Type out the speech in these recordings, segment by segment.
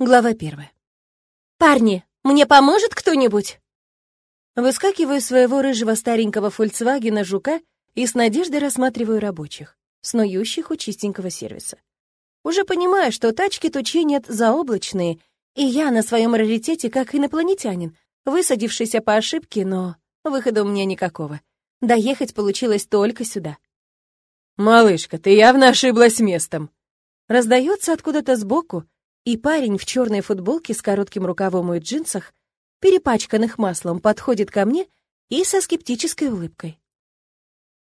Глава первая. «Парни, мне поможет кто-нибудь?» Выскакиваю своего рыжего старенького «Фольксвагена» жука и с надеждой рассматриваю рабочих, снующих у чистенького сервиса. Уже понимаю, что тачки тут чинят заоблачные, и я на своем раритете как инопланетянин, высадившийся по ошибке, но выхода у меня никакого. Доехать получилось только сюда. «Малышка, ты явно ошиблась местом!» Раздается откуда-то сбоку, и парень в черной футболке с коротким рукавом и джинсах, перепачканных маслом, подходит ко мне и со скептической улыбкой.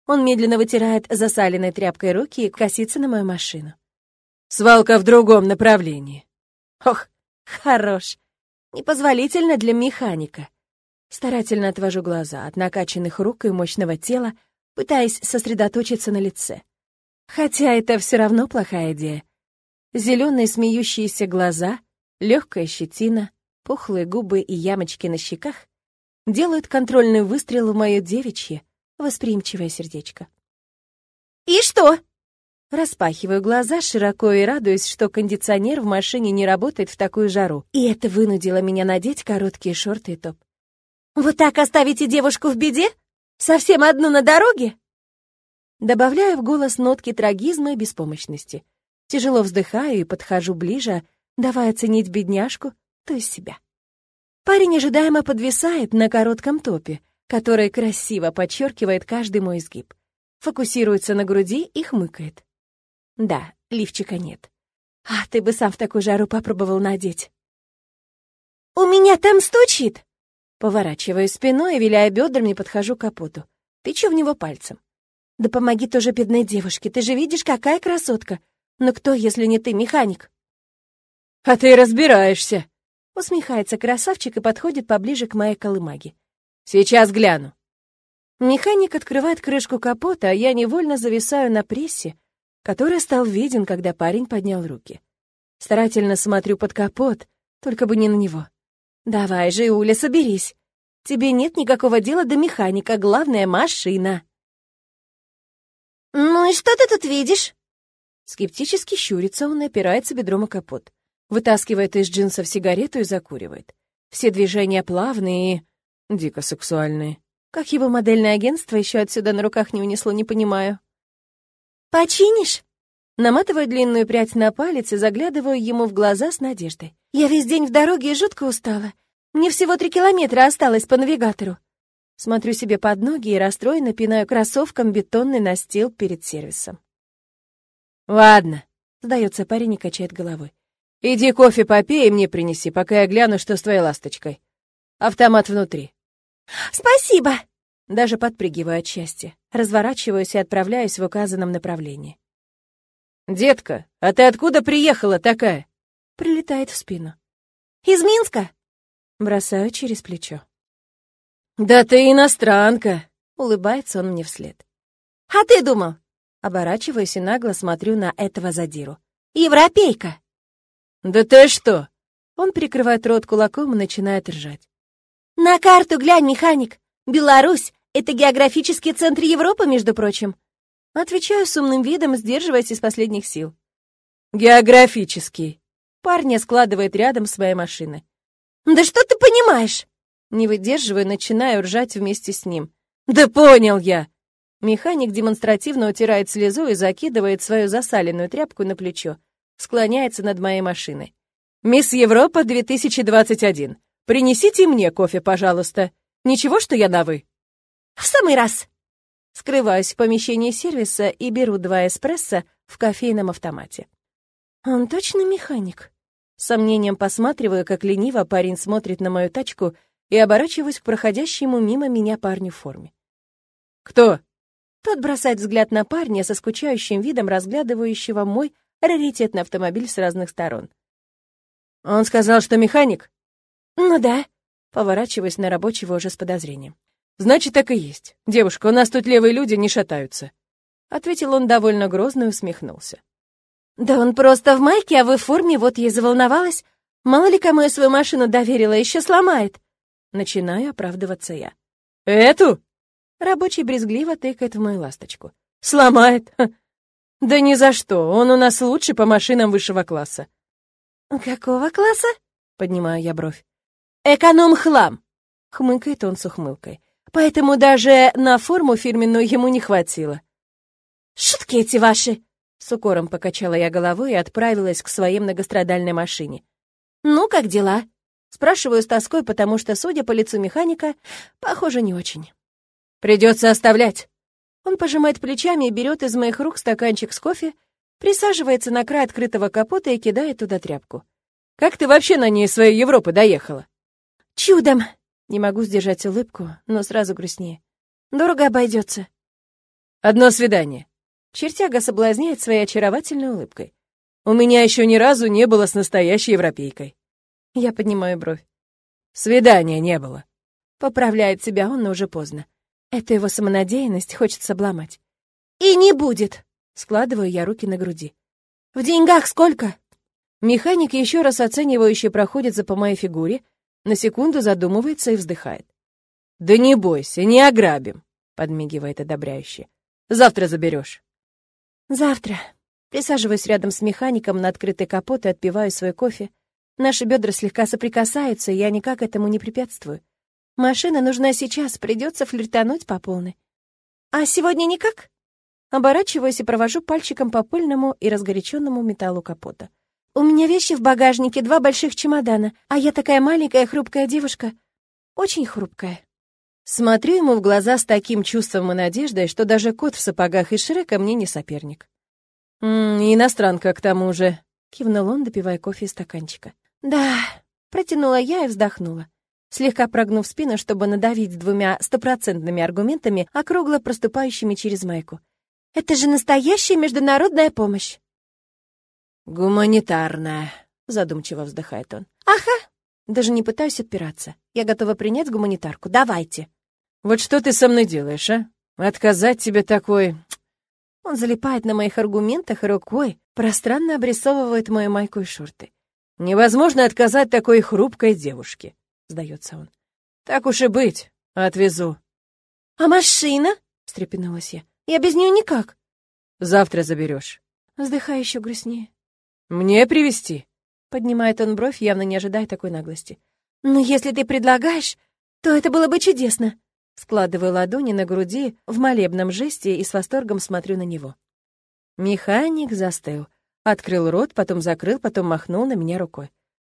Он медленно вытирает засаленной тряпкой руки и косится на мою машину. «Свалка в другом направлении». «Ох, хорош. Непозволительно для механика». Старательно отвожу глаза от накачанных рук и мощного тела, пытаясь сосредоточиться на лице. Хотя это все равно плохая идея. Зеленые смеющиеся глаза, легкая щетина, пухлые губы и ямочки на щеках делают контрольный выстрел в мое девичье, восприимчивое сердечко. «И что?» Распахиваю глаза широко и радуюсь, что кондиционер в машине не работает в такую жару, и это вынудило меня надеть короткие шорты и топ. «Вот так оставите девушку в беде? Совсем одну на дороге?» Добавляю в голос нотки трагизма и беспомощности. Тяжело вздыхаю и подхожу ближе, давая оценить бедняжку, то есть себя. Парень ожидаемо подвисает на коротком топе, который красиво подчеркивает каждый мой изгиб. Фокусируется на груди и хмыкает. Да, лифчика нет. А ты бы сам в такую жару попробовал надеть. «У меня там стучит!» Поворачиваю спиной и, виляя бедрами, подхожу к капоту. Тычу в него пальцем. «Да помоги тоже бедной девушке, ты же видишь, какая красотка! Но кто, если не ты, механик? А ты разбираешься. Усмехается красавчик и подходит поближе к моей колымаге. Сейчас гляну. Механик открывает крышку капота, а я невольно зависаю на прессе, который стал виден, когда парень поднял руки. Старательно смотрю под капот, только бы не на него. «Давай же, Уля, соберись. Тебе нет никакого дела до механика, главное — машина». «Ну и что ты тут видишь?» Скептически щурится он и опирается бедром о капот. Вытаскивает из джинсов сигарету и закуривает. Все движения плавные и... дико сексуальные. Как его модельное агентство еще отсюда на руках не унесло, не понимаю. «Починишь?» Наматываю длинную прядь на палец и заглядываю ему в глаза с надеждой. «Я весь день в дороге и жутко устала. Мне всего три километра осталось по навигатору». Смотрю себе под ноги и расстроенно пинаю кроссовком бетонный настил перед сервисом. «Ладно», — сдается парень и качает головой. «Иди кофе попей и мне принеси, пока я гляну, что с твоей ласточкой. Автомат внутри». «Спасибо!» Даже подпрыгиваю от счастья. Разворачиваюсь и отправляюсь в указанном направлении. «Детка, а ты откуда приехала такая?» Прилетает в спину. «Из Минска!» Бросаю через плечо. «Да ты иностранка!» Улыбается он мне вслед. «А ты думал, Оборачиваюсь и нагло смотрю на этого задиру. «Европейка!» «Да ты что?» Он прикрывает рот кулаком и начинает ржать. «На карту глянь, механик! Беларусь — это географический центр Европы, между прочим!» Отвечаю с умным видом, сдерживаясь из последних сил. «Географический!» Парня складывает рядом с моей машиной. «Да что ты понимаешь?» Не выдерживаю, начинаю ржать вместе с ним. «Да понял я! Механик демонстративно утирает слезу и закидывает свою засаленную тряпку на плечо. Склоняется над моей машиной. «Мисс Европа 2021. Принесите мне кофе, пожалуйста. Ничего, что я на «вы»?» «В самый раз!» Скрываюсь в помещении сервиса и беру два эспрессо в кофейном автомате. «Он точно механик?» Сомнением посматриваю, как лениво парень смотрит на мою тачку и оборачиваюсь к проходящему мимо меня парню в форме. «Кто?» Тот бросает взгляд на парня со скучающим видом, разглядывающего мой раритетный автомобиль с разных сторон. «Он сказал, что механик?» «Ну да», поворачиваясь на рабочего уже с подозрением. «Значит, так и есть. Девушка, у нас тут левые люди не шатаются», — ответил он довольно грозно и усмехнулся. «Да он просто в майке, а вы в форме, вот ей заволновалась. Мало ли кому я свою машину доверила, еще сломает». Начинаю оправдываться я. «Эту?» Рабочий брезгливо тыкает в мою ласточку. «Сломает? Да ни за что, он у нас лучший по машинам высшего класса». «Какого класса?» — поднимаю я бровь. «Эконом-хлам!» — хмыкает он с ухмылкой. «Поэтому даже на форму фирменную ему не хватило». «Шутки эти ваши!» — с укором покачала я головой и отправилась к своей многострадальной машине. «Ну, как дела?» Спрашиваю с тоской, потому что, судя по лицу механика, похоже, не очень. «Придется оставлять». Он пожимает плечами и берет из моих рук стаканчик с кофе, присаживается на край открытого капота и кидает туда тряпку. «Как ты вообще на ней своей Европы доехала?» «Чудом!» Не могу сдержать улыбку, но сразу грустнее. «Дорого обойдется. «Одно свидание». Чертяга соблазняет своей очаровательной улыбкой. «У меня еще ни разу не было с настоящей европейкой». Я поднимаю бровь. «Свидания не было». Поправляет себя он, но уже поздно. Эту его самонадеянность хочется обломать. «И не будет!» Складываю я руки на груди. «В деньгах сколько?» Механик еще раз оценивающе проходится по моей фигуре, на секунду задумывается и вздыхает. «Да не бойся, не ограбим», — подмигивает одобряюще. «Завтра заберешь». «Завтра». Присаживаюсь рядом с механиком на открытый капот и отпиваю свой кофе. Наши бедра слегка соприкасаются, и я никак этому не препятствую. Машина нужна сейчас, придется флиртануть по полной. А сегодня никак? Оборачиваюсь и провожу пальчиком по пыльному и разгоряченному металлу капота. У меня вещи в багажнике, два больших чемодана, а я такая маленькая хрупкая девушка. Очень хрупкая. Смотрю ему в глаза с таким чувством и надеждой, что даже кот в сапогах из Шрека мне не соперник. «М -м, иностранка, к тому же», — кивнул он, допивая кофе из стаканчика. «Да», — протянула я и вздохнула, слегка прогнув спину, чтобы надавить двумя стопроцентными аргументами, округло проступающими через майку. «Это же настоящая международная помощь!» «Гуманитарная», — задумчиво вздыхает он. «Ага». Даже не пытаюсь отпираться. Я готова принять гуманитарку. Давайте. «Вот что ты со мной делаешь, а? Отказать тебе такой...» Он залипает на моих аргументах рукой, пространно обрисовывает мою майку и шорты. «Невозможно отказать такой хрупкой девушке», — сдается он. «Так уж и быть, отвезу». «А машина?» — встрепенулась я. «Я без нее никак». «Завтра заберешь. Вздыхаю еще грустнее. «Мне привезти?» Поднимает он бровь, явно не ожидая такой наглости. «Ну, если ты предлагаешь, то это было бы чудесно!» Складываю ладони на груди в молебном жесте и с восторгом смотрю на него. Механик застыл. Открыл рот, потом закрыл, потом махнул на меня рукой.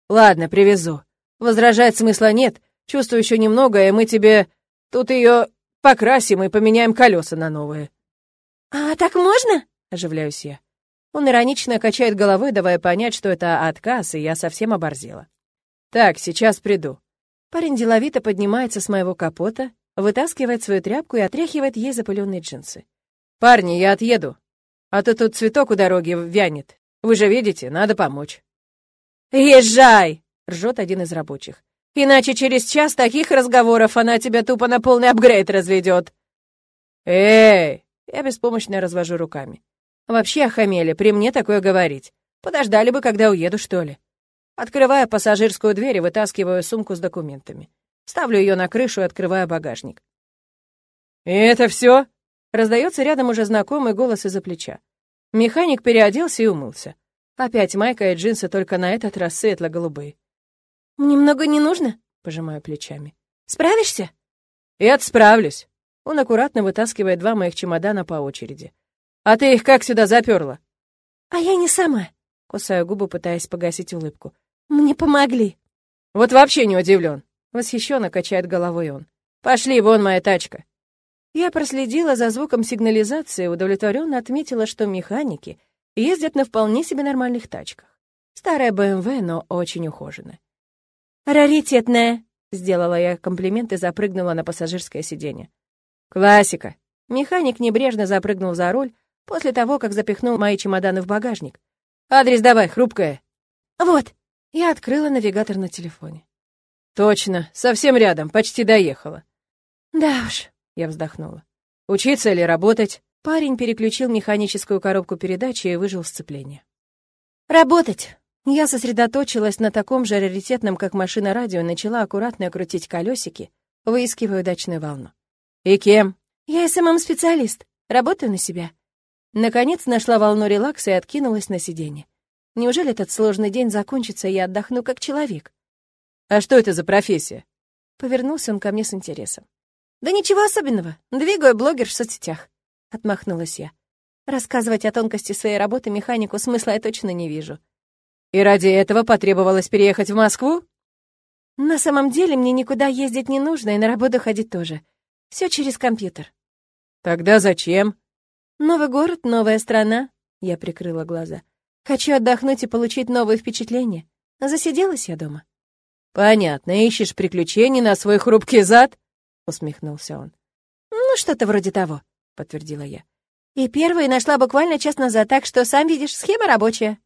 «Ладно, привезу. Возражать смысла нет. Чувствую еще немного, и мы тебе тут ее покрасим и поменяем колеса на новые». «А так можно?» — оживляюсь я. Он иронично качает головой, давая понять, что это отказ, и я совсем оборзела. «Так, сейчас приду». Парень деловито поднимается с моего капота, вытаскивает свою тряпку и отряхивает ей запыленные джинсы. «Парни, я отъеду. А то тут цветок у дороги вянет. Вы же видите, надо помочь». «Езжай!» — ржет один из рабочих. «Иначе через час таких разговоров она тебя тупо на полный апгрейд разведет». «Эй!» — я беспомощно развожу руками. Вообще охамели, при мне такое говорить. Подождали бы, когда уеду, что ли. Открывая пассажирскую дверь и вытаскиваю сумку с документами. Ставлю ее на крышу и открываю багажник. «И это все? Раздается рядом уже знакомый голос из-за плеча. Механик переоделся и умылся. Опять майка и джинсы, только на этот раз светло-голубые. «Мне много не нужно?» — пожимаю плечами. «Справишься?» «Я справлюсь». Он аккуратно вытаскивает два моих чемодана по очереди. А ты их как сюда заперла? А я не сама. Кусаю губы, пытаясь погасить улыбку. Мне помогли. Вот вообще не удивлен. Восхищенно качает головой он. Пошли, вон моя тачка. Я проследила за звуком сигнализации и удовлетворенно отметила, что механики ездят на вполне себе нормальных тачках. Старая БМВ, но очень ухоженная. «Раритетная», — сделала я комплимент и запрыгнула на пассажирское сиденье. «Классика». Механик небрежно запрыгнул за руль, после того, как запихнул мои чемоданы в багажник. «Адрес давай, хрупкая». «Вот». Я открыла навигатор на телефоне. «Точно, совсем рядом, почти доехала». «Да уж», — я вздохнула. «Учиться или работать?» Парень переключил механическую коробку передачи и выжил сцепление. «Работать». Я сосредоточилась на таком же раритетном, как машина радио, и начала аккуратно крутить колесики, выискивая удачную волну. «И кем?» «Я SMM-специалист. Работаю на себя». Наконец нашла волну релакса и откинулась на сиденье. Неужели этот сложный день закончится, и я отдохну как человек? А что это за профессия? Повернулся он ко мне с интересом. Да ничего особенного. Двигаю блогеров в соцсетях. Отмахнулась я. Рассказывать о тонкости своей работы механику смысла я точно не вижу. И ради этого потребовалось переехать в Москву? На самом деле мне никуда ездить не нужно, и на работу ходить тоже. Все через компьютер. Тогда зачем? Новый город, новая страна. Я прикрыла глаза. Хочу отдохнуть и получить новые впечатления. Засиделась я дома. Понятно, ищешь приключений на свой хрупкий зад? Усмехнулся он. Ну, что-то вроде того, подтвердила я. И первые нашла буквально час назад, так что, сам видишь, схема рабочая.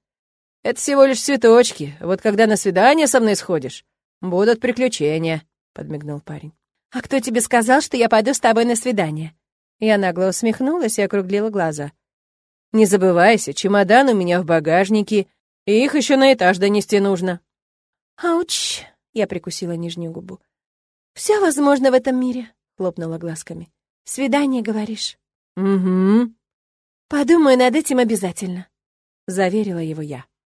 Это всего лишь цветочки. Вот когда на свидание со мной сходишь, будут приключения, подмигнул парень. А кто тебе сказал, что я пойду с тобой на свидание? Я нагло усмехнулась и округлила глаза. Не забывайся, чемодан у меня в багажнике, и их еще на этаж донести нужно. Ауч, я прикусила нижнюю губу. Все возможно в этом мире, хлопнула глазками. Свидание, говоришь? Угу. «Подумаю над этим обязательно», — заверила его я.